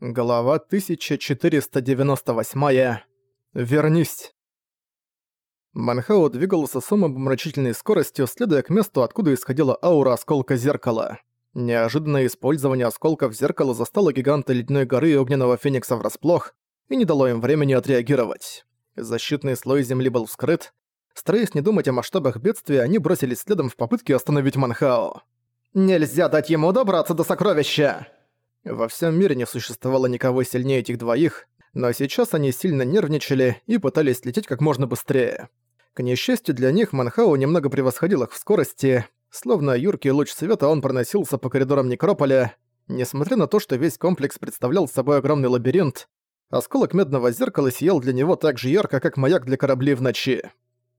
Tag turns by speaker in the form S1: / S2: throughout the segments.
S1: Глава 1498. Вернись. Манхао двигался с умопомрачительной скоростью, следуя к месту, откуда исходила аура осколка зеркала. Неожиданное использование осколков зеркала застало гиганта Ледяной горы и Огненного Феникса врасплох и не дало им времени отреагировать. Защитный слой земли был вскрыт. Стараясь не думать о масштабах бедствия, они бросились следом в попытке остановить Манхао. «Нельзя дать ему добраться до сокровища!» Во всем мире не существовало никого сильнее этих двоих, но сейчас они сильно нервничали и пытались лететь как можно быстрее. К несчастью для них, Манхау немного превосходил их в скорости, словно юркий луч света он проносился по коридорам Некрополя. Несмотря на то, что весь комплекс представлял собой огромный лабиринт, осколок медного зеркала сиял для него так же ярко, как маяк для кораблей в ночи.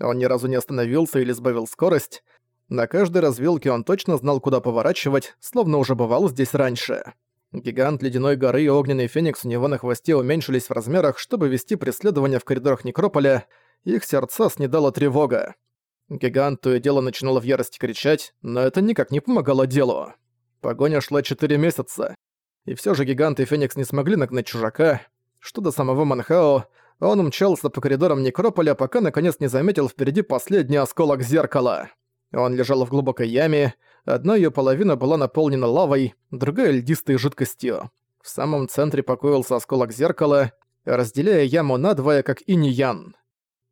S1: Он ни разу не остановился или сбавил скорость. На каждой развилке он точно знал, куда поворачивать, словно уже бывал здесь раньше. Гигант Ледяной горы и Огненный Феникс у него на хвосте уменьшились в размерах, чтобы вести преследование в коридорах Некрополя. Их сердца снедала тревога. Гигант то и дело начинал в ярости кричать, но это никак не помогало делу. Погоня шла 4 месяца. И все же Гигант и Феникс не смогли нагнать чужака. Что до самого Манхао, он мчался по коридорам Некрополя, пока наконец не заметил впереди последний осколок зеркала. Он лежал в глубокой яме, Одна ее половина была наполнена лавой, другая — льдистой жидкостью. В самом центре покоился осколок зеркала, разделяя яму надвое, как инь-ян.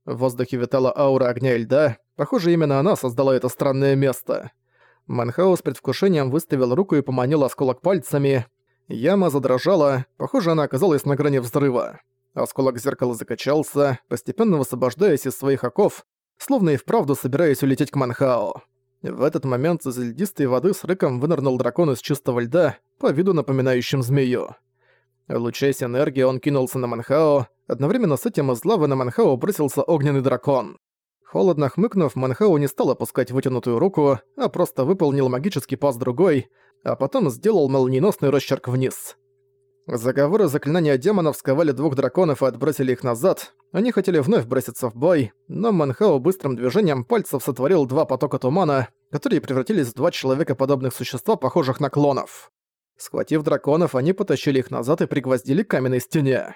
S1: В воздухе витала аура огня и льда, похоже, именно она создала это странное место. Манхаус с предвкушением выставил руку и поманил осколок пальцами. Яма задрожала, похоже, она оказалась на грани взрыва. Осколок зеркала закачался, постепенно высвобождаясь из своих оков, словно и вправду собираясь улететь к Манхао. В этот момент из льдистой воды с рыком вынырнул дракон из чистого льда, по виду напоминающим змею. Лучаясь энергией, он кинулся на Манхао, одновременно с этим из лавы на Манхао бросился огненный дракон. Холодно хмыкнув, Манхао не стал опускать вытянутую руку, а просто выполнил магический пас другой, а потом сделал молниеносный росчерк вниз. Заговоры заклинания демонов сковали двух драконов и отбросили их назад. Они хотели вновь броситься в бой, но Манхао быстрым движением пальцев сотворил два потока тумана, которые превратились в два человекоподобных существа, похожих на клонов. Схватив драконов, они потащили их назад и пригвоздили к каменной стене.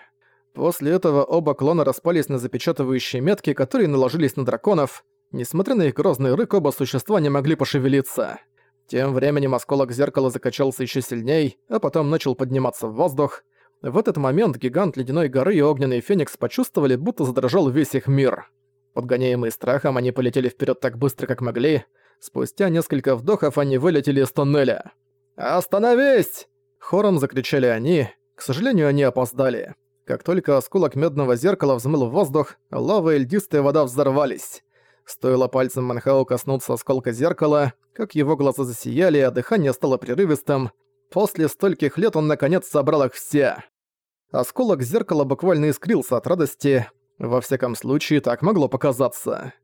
S1: После этого оба клона распались на запечатывающие метки, которые наложились на драконов. Несмотря на их грозный рык, оба существа не могли пошевелиться. Тем временем осколок зеркала закачался еще сильней, а потом начал подниматься в воздух. В этот момент гигант Ледяной горы и Огненный Феникс почувствовали, будто задрожал весь их мир. Подгоняемые страхом, они полетели вперед так быстро, как могли. Спустя несколько вдохов они вылетели из туннеля. «Остановись!» Хором закричали они. К сожалению, они опоздали. Как только осколок медного зеркала взмыл в воздух, лава и льдистая вода взорвались. Стоило пальцем Манхау коснуться осколка зеркала, как его глаза засияли, а дыхание стало прерывистым. После стольких лет он наконец собрал их все. Осколок зеркала буквально искрился от радости. Во всяком случае, так могло показаться.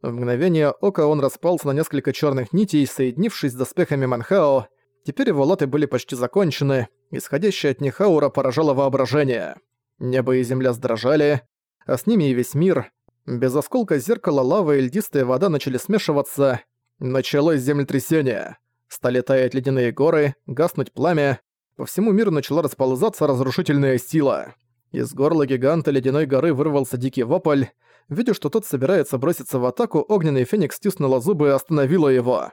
S1: В мгновение ока он распался на несколько черных нитей, соединившись с доспехами Манхао. Теперь его латы были почти закончены, исходящая от них аура поражала воображение. Небо и земля сдрожали, а с ними и весь мир. Без осколка зеркала лава и льдистая вода начали смешиваться. Началось землетрясение. Стали таять ледяные горы, гаснуть пламя. По всему миру начала расползаться разрушительная сила. Из горла гиганта ледяной горы вырвался дикий вопль. Видя, что тот собирается броситься в атаку, огненный феникс стиснула зубы и остановила его.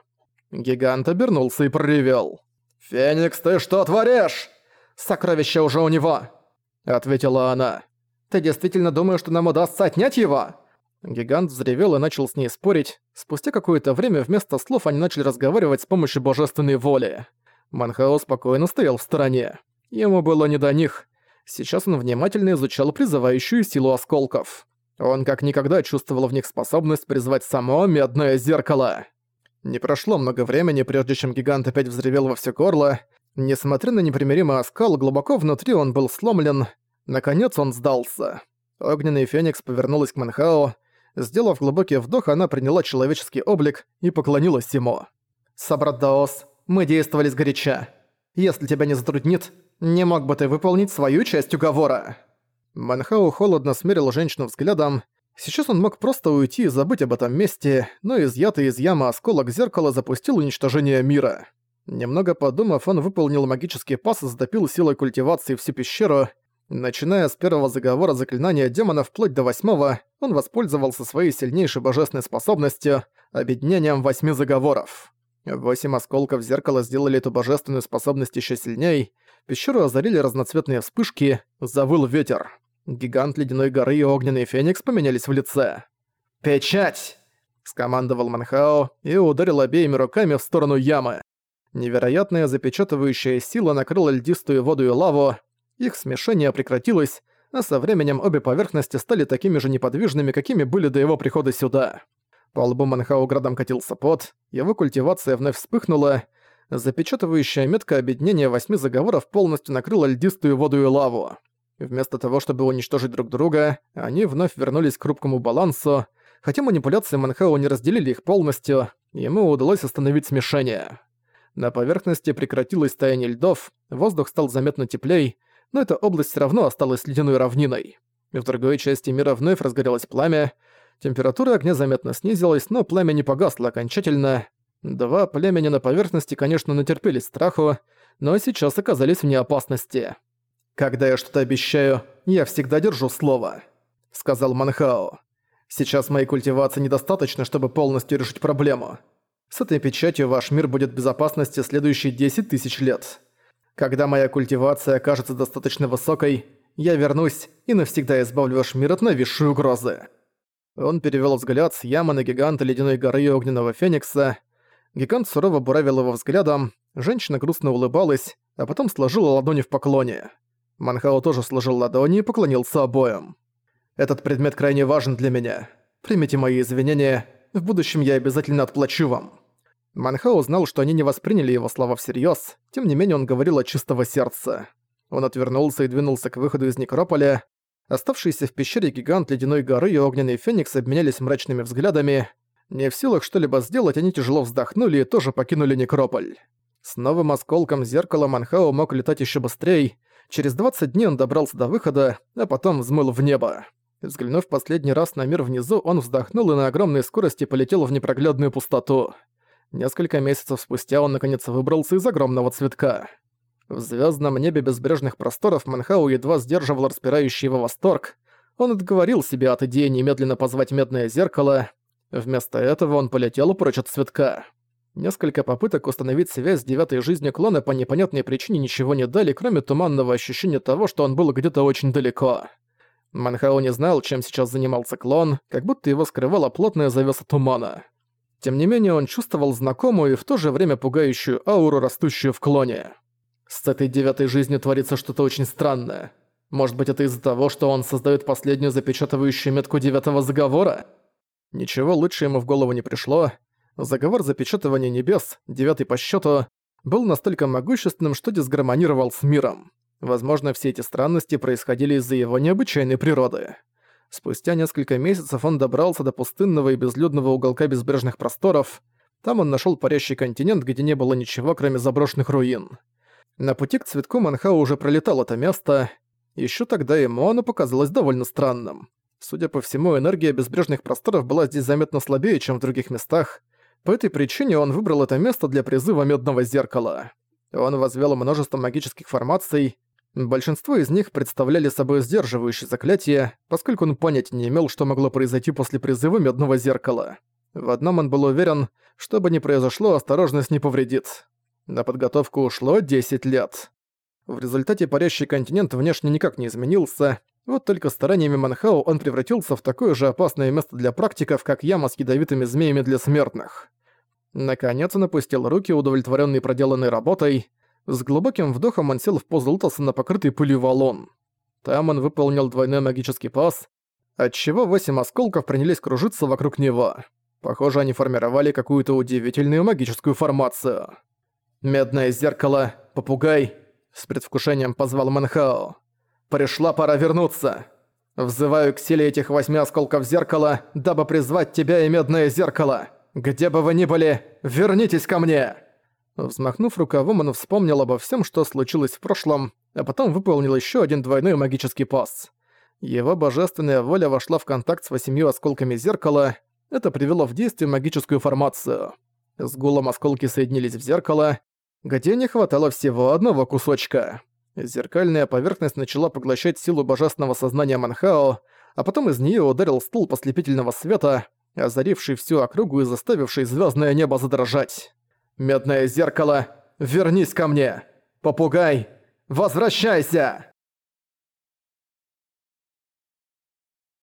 S1: Гигант обернулся и проревел. «Феникс, ты что творишь?» «Сокровище уже у него!» — ответила она. «Ты действительно думаешь, что нам удастся отнять его?» Гигант взревел и начал с ней спорить. Спустя какое-то время вместо слов они начали разговаривать с помощью божественной воли. Манхао спокойно стоял в стороне. Ему было не до них. Сейчас он внимательно изучал призывающую силу осколков. Он как никогда чувствовал в них способность призвать само медное зеркало. Не прошло много времени, прежде чем гигант опять взревел во все горло. Несмотря на непримиримый оскал, глубоко внутри он был сломлен. Наконец он сдался. Огненный феникс повернулась к Манхао, Сделав глубокий вдох, она приняла человеческий облик и поклонилась ему. «Собрат Даос, мы действовали сгоряча. Если тебя не затруднит, не мог бы ты выполнить свою часть уговора?» Манхау холодно смерил женщину взглядом. Сейчас он мог просто уйти и забыть об этом месте, но изъятый из ямы осколок зеркала запустил уничтожение мира. Немного подумав, он выполнил магический пас и затопил силой культивации всю пещеру. Начиная с первого заговора заклинания демона вплоть до восьмого, он воспользовался своей сильнейшей божественной способностью — объединением восьми заговоров. Восемь осколков зеркала сделали эту божественную способность еще сильней. Пещеру озарили разноцветные вспышки, завыл ветер. Гигант Ледяной горы и Огненный Феникс поменялись в лице. «Печать!» — скомандовал Манхао и ударил обеими руками в сторону ямы. Невероятная запечатывающая сила накрыла льдистую воду и лаву, их смешение прекратилось, а со временем обе поверхности стали такими же неподвижными, какими были до его прихода сюда. По лбу Манхау градом катился пот, его культивация вновь вспыхнула, запечатывающая метка объединения восьми заговоров полностью накрыла льдистую воду и лаву. Вместо того, чтобы уничтожить друг друга, они вновь вернулись к хрупкому балансу, хотя манипуляции Манхау не разделили их полностью, ему удалось остановить смешение. На поверхности прекратилось таяние льдов, воздух стал заметно теплей, но эта область все равно осталась ледяной равниной. В другой части мира вновь разгорелось пламя, температура огня заметно снизилась, но пламя не погасло окончательно. Два племени на поверхности, конечно, натерпелись страху, но сейчас оказались вне опасности. «Когда я что-то обещаю, я всегда держу слово», — сказал Манхао. «Сейчас моей культивации недостаточно, чтобы полностью решить проблему. С этой печатью ваш мир будет в безопасности следующие 10 тысяч лет. Когда моя культивация окажется достаточно высокой, я вернусь и навсегда избавлю ваш мир от нависшей угрозы». Он перевел взгляд с ямы на гиганта Ледяной горы и Огненного Феникса. Гигант сурово буравил его взглядом, женщина грустно улыбалась, а потом сложила ладони в поклоне. Манхао тоже сложил ладони и поклонился обоим. «Этот предмет крайне важен для меня. Примите мои извинения, в будущем я обязательно отплачу вам». Манхао знал, что они не восприняли его слова всерьез, тем не менее он говорил от чистого сердца. Он отвернулся и двинулся к выходу из Некрополя. Оставшиеся в пещере гигант Ледяной горы и Огненный Феникс обменялись мрачными взглядами. Не в силах что-либо сделать, они тяжело вздохнули и тоже покинули Некрополь. С новым осколком зеркала Манхао мог летать еще быстрее. Через 20 дней он добрался до выхода, а потом взмыл в небо. Взглянув последний раз на мир внизу, он вздохнул и на огромной скорости полетел в непроглядную пустоту. Несколько месяцев спустя он наконец выбрался из огромного цветка. В звездном небе безбрежных просторов Манхау едва сдерживал распирающий его восторг. Он отговорил себя от идеи немедленно позвать медное зеркало. Вместо этого он полетел прочь от цветка. Несколько попыток установить связь с девятой жизнью клона по непонятной причине ничего не дали, кроме туманного ощущения того, что он был где-то очень далеко. Манхау не знал, чем сейчас занимался клон, как будто его скрывала плотная завеса тумана. Тем не менее, он чувствовал знакомую и в то же время пугающую ауру, растущую в клоне. С этой девятой жизнью творится что-то очень странное. Может быть, это из-за того, что он создает последнюю запечатывающую метку девятого заговора? Ничего лучше ему в голову не пришло. Заговор запечатывания небес, девятый по счету, был настолько могущественным, что дисгармонировал с миром. Возможно, все эти странности происходили из-за его необычайной природы. Спустя несколько месяцев он добрался до пустынного и безлюдного уголка безбрежных просторов. Там он нашел парящий континент, где не было ничего, кроме заброшенных руин. На пути к цветку Манхау уже пролетал это место. Еще тогда ему оно показалось довольно странным. Судя по всему, энергия безбрежных просторов была здесь заметно слабее, чем в других местах. По этой причине он выбрал это место для призыва Медного Зеркала. Он возвел множество магических формаций, Большинство из них представляли собой сдерживающие заклятия, поскольку он понятия не имел, что могло произойти после призыва Медного Зеркала. В одном он был уверен, что бы ни произошло, осторожность не повредит. На подготовку ушло 10 лет. В результате парящий континент внешне никак не изменился, вот только стараниями Манхау он превратился в такое же опасное место для практиков, как яма с ядовитыми змеями для смертных. Наконец он опустил руки, удовлетворенный проделанной работой, с глубоким вдохом он сел в позу лотоса на покрытый пылью валон. Там он выполнил двойной магический пас, отчего восемь осколков принялись кружиться вокруг него. Похоже, они формировали какую-то удивительную магическую формацию. «Медное зеркало, попугай!» — с предвкушением позвал Манхао. «Пришла пора вернуться! Взываю к силе этих восьми осколков зеркала, дабы призвать тебя и медное зеркало! Где бы вы ни были, вернитесь ко мне!» Взмахнув рукавом, он вспомнил обо всем, что случилось в прошлом, а потом выполнил еще один двойной магический пас. Его божественная воля вошла в контакт с восемью осколками зеркала, это привело в действие магическую формацию. С гулом осколки соединились в зеркало, где не хватало всего одного кусочка. Зеркальная поверхность начала поглощать силу божественного сознания Манхао, а потом из нее ударил столб ослепительного света, озаривший всю округу и заставивший звездное небо задрожать. «Медное зеркало, вернись ко мне! Попугай, возвращайся!»